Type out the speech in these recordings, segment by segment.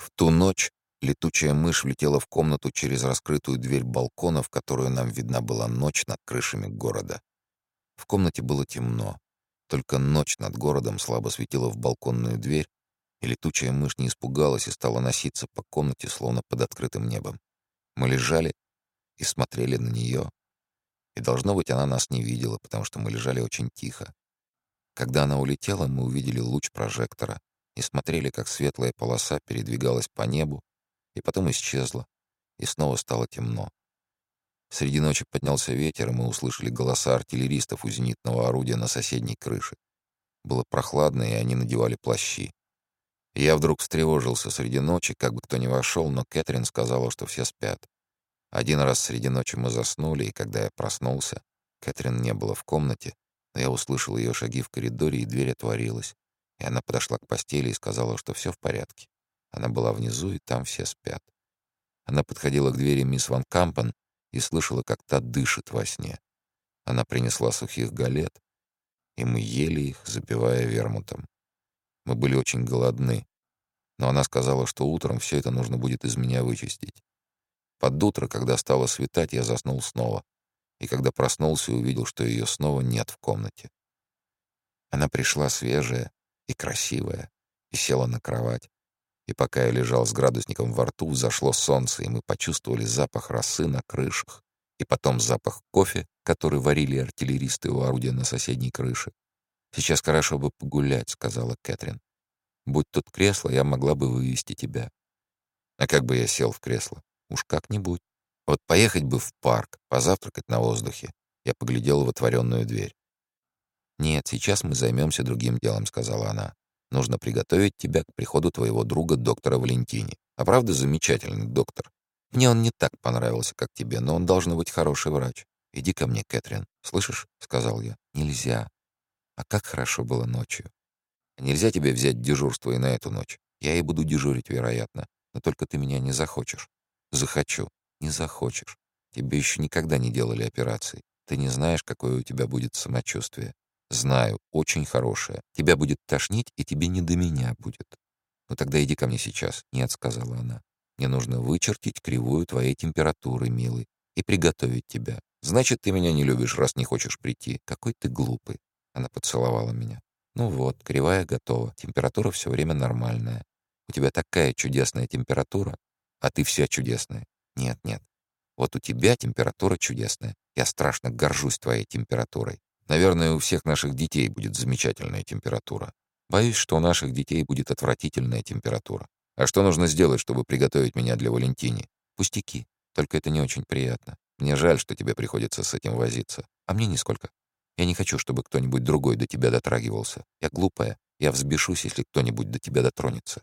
В ту ночь летучая мышь влетела в комнату через раскрытую дверь балкона, в которую нам видна была ночь над крышами города. В комнате было темно. Только ночь над городом слабо светила в балконную дверь, и летучая мышь не испугалась и стала носиться по комнате, словно под открытым небом. Мы лежали и смотрели на нее, и, должно быть, она нас не видела, потому что мы лежали очень тихо. Когда она улетела, мы увидели луч прожектора, и смотрели, как светлая полоса передвигалась по небу и потом исчезла, и снова стало темно. Среди ночи поднялся ветер, и мы услышали голоса артиллеристов у зенитного орудия на соседней крыше. Было прохладно, и они надевали плащи. Я вдруг встревожился среди ночи, как бы кто ни вошел, но Кэтрин сказала, что все спят. Один раз среди ночи мы заснули, и когда я проснулся, Кэтрин не было в комнате, но я услышал ее шаги в коридоре, и дверь отворилась. И она подошла к постели и сказала, что все в порядке. Она была внизу, и там все спят. Она подходила к двери мисс Ван Кампен и слышала, как та дышит во сне. Она принесла сухих галет, и мы ели их, запивая вермутом. Мы были очень голодны, но она сказала, что утром все это нужно будет из меня вычистить. Под утро, когда стало светать, я заснул снова, и когда проснулся, увидел, что ее снова нет в комнате. Она пришла свежая, и красивая, и села на кровать. И пока я лежал с градусником во рту, зашло солнце, и мы почувствовали запах росы на крышах, и потом запах кофе, который варили артиллеристы у орудия на соседней крыше. «Сейчас хорошо бы погулять», — сказала Кэтрин. «Будь тут кресло, я могла бы вывести тебя». «А как бы я сел в кресло?» «Уж как-нибудь. Вот поехать бы в парк, позавтракать на воздухе». Я поглядел в отворенную дверь. «Нет, сейчас мы займемся другим делом», — сказала она. «Нужно приготовить тебя к приходу твоего друга, доктора Валентини. А правда, замечательный доктор. Мне он не так понравился, как тебе, но он должен быть хороший врач. Иди ко мне, Кэтрин. Слышишь?» — сказал я. «Нельзя. А как хорошо было ночью. Нельзя тебе взять дежурство и на эту ночь. Я и буду дежурить, вероятно. Но только ты меня не захочешь. Захочу. Не захочешь. Тебе еще никогда не делали операции. Ты не знаешь, какое у тебя будет самочувствие. Знаю, очень хорошая. Тебя будет тошнить, и тебе не до меня будет. Ну тогда иди ко мне сейчас. Нет, сказала она. Мне нужно вычертить кривую твоей температуры, милый, и приготовить тебя. Значит, ты меня не любишь, раз не хочешь прийти. Какой ты глупый. Она поцеловала меня. Ну вот, кривая готова. Температура все время нормальная. У тебя такая чудесная температура, а ты вся чудесная. Нет, нет. Вот у тебя температура чудесная. Я страшно горжусь твоей температурой. Наверное, у всех наших детей будет замечательная температура. Боюсь, что у наших детей будет отвратительная температура. А что нужно сделать, чтобы приготовить меня для Валентини? Пустяки. Только это не очень приятно. Мне жаль, что тебе приходится с этим возиться. А мне нисколько. Я не хочу, чтобы кто-нибудь другой до тебя дотрагивался. Я глупая. Я взбешусь, если кто-нибудь до тебя дотронется.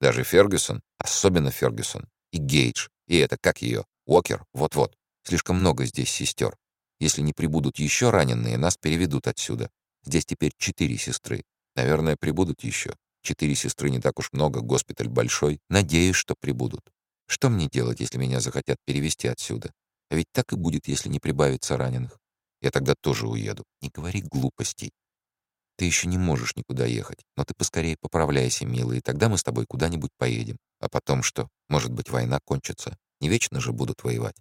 Даже Фергюсон, особенно Фергюсон, и Гейдж, и это, как ее, Уокер, вот-вот. Слишком много здесь сестер. Если не прибудут еще раненые, нас переведут отсюда. Здесь теперь четыре сестры. Наверное, прибудут еще. Четыре сестры не так уж много, госпиталь большой. Надеюсь, что прибудут. Что мне делать, если меня захотят перевести отсюда? А ведь так и будет, если не прибавится раненых. Я тогда тоже уеду. Не говори глупостей. Ты еще не можешь никуда ехать, но ты поскорее поправляйся, милый, и тогда мы с тобой куда-нибудь поедем. А потом что? Может быть, война кончится. Не вечно же будут воевать.